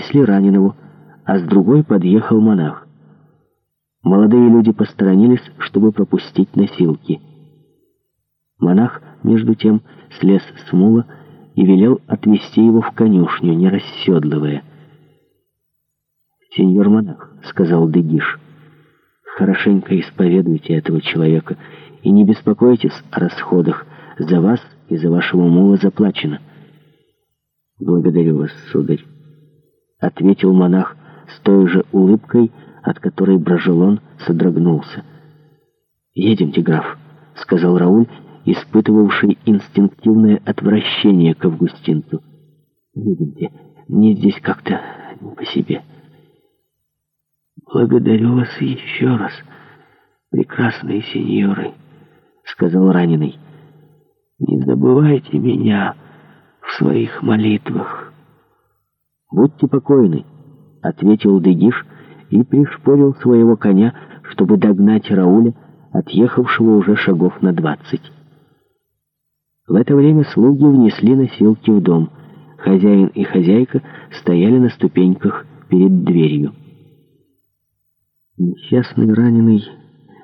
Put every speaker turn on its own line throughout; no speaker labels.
несли раненого, а с другой подъехал монах. Молодые люди посторонились, чтобы пропустить носилки. Монах, между тем, слез с мула и велел отвезти его в конюшню, не расседлывая. «Сеньор монах», — сказал Дегиш, — «хорошенько исповедуйте этого человека и не беспокойтесь о расходах. За вас и за вашего мула заплачено». «Благодарю вас, сударь». — ответил монах с той же улыбкой, от которой Брожелон содрогнулся. «Едемте, граф», — сказал Рауль, испытывавший инстинктивное отвращение к Августинцу. «Едемте, мне здесь как-то не по себе».
«Благодарю вас еще раз, прекрасные сеньоры», — сказал раненый. «Не забывайте меня в своих молитвах».
«Будьте покойны», — ответил Дегиш и пришпорил своего коня, чтобы догнать Рауля, отъехавшего уже шагов на двадцать. В это время слуги внесли носилки в дом. Хозяин и хозяйка стояли на ступеньках перед дверью. Несчастный раненый,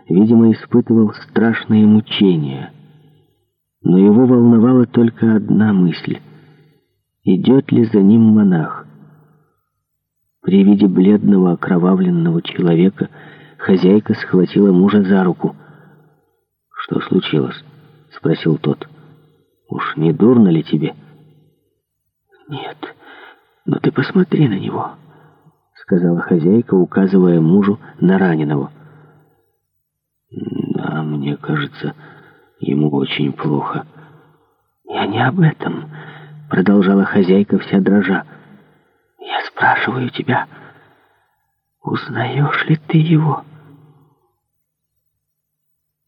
видимо, испытывал страшные мучения. Но его волновала только одна мысль — идет ли за ним монах. При виде бледного, окровавленного человека хозяйка схватила мужа за руку. «Что случилось?» — спросил тот. «Уж не дурно ли тебе?»
«Нет, но ты посмотри на него», —
сказала хозяйка, указывая мужу на раненого. «Да, мне кажется, ему очень плохо».
«Я не об этом», — продолжала хозяйка вся дрожа спрашиваю тебя, узнаешь ли ты его?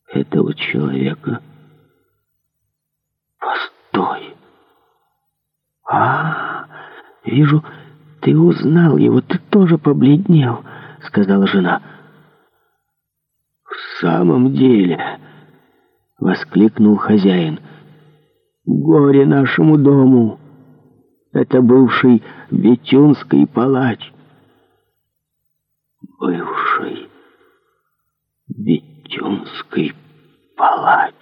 Этого человека.
Постой. А, вижу, ты узнал его, ты тоже побледнел, сказала жена.
В самом деле, воскликнул хозяин, горе нашему дому. Это бывший Бетюнский палач.
Бывший Бетюнский палач.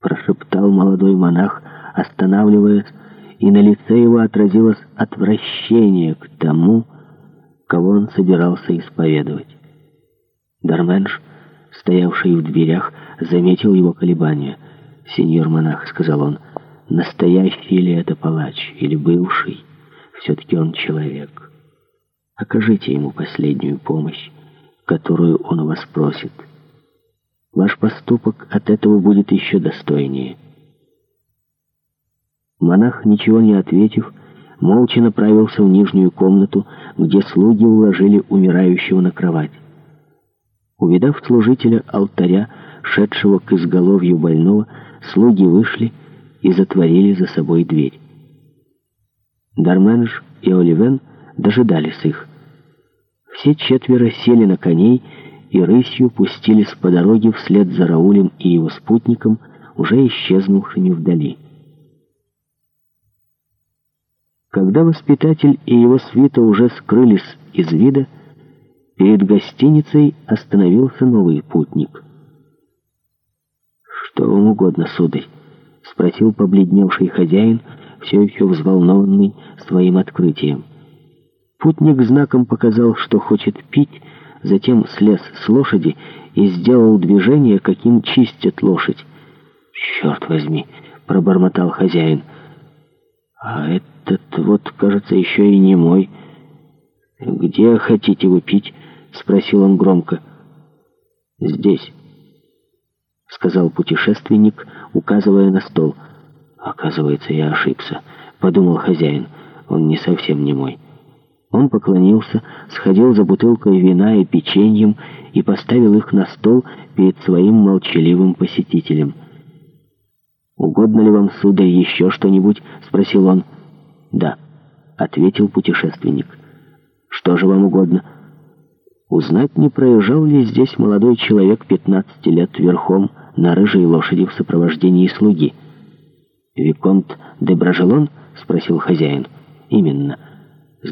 Прошептал молодой монах, останавливаясь, и на лице его отразилось отвращение к тому, кого он собирался исповедовать. Дарменш, стоявший в дверях, заметил его колебания. «Сеньор монах», — сказал он, — настоящий ли это палач или бывший, все-таки он человек. Окажите ему последнюю помощь, которую он у вас просит. Ваш поступок от этого будет еще достойнее. Монах, ничего не ответив, молча направился в нижнюю комнату, где слуги уложили умирающего на кровать. Увидав служителя алтаря, шедшего к изголовью больного, слуги вышли и затворили за собой дверь. Дарменш и Оливен дожидались их. Все четверо сели на коней и рысью пустились по дороге вслед за Раулем и его спутником, уже исчезнувшими вдали. Когда воспитатель и его свита уже скрылись из вида, перед гостиницей остановился новый путник. «Что вам угодно, сударь?» спросил побледневший хозяин, все еще взволнованный своим открытием. Путник знаком показал, что хочет пить, затем слез с лошади и сделал движение, каким чистят лошадь. «Черт возьми!» — пробормотал хозяин. «А этот вот, кажется, еще и не мой. Где хотите вы пить?» — спросил он громко. «Здесь». — сказал путешественник, указывая на стол. «Оказывается, я ошибся», — подумал хозяин. «Он не совсем не мой». Он поклонился, сходил за бутылкой вина и печеньем и поставил их на стол перед своим молчаливым посетителем. «Угодно ли вам, сударь, еще что-нибудь?» — спросил он. «Да», — ответил путешественник. «Что же вам угодно?» узнать, не проезжал ли здесь молодой человек 15 лет верхом, на рыжей лошади в сопровождении слуги. «Виконт де Бражелон — спросил хозяин. «Именно».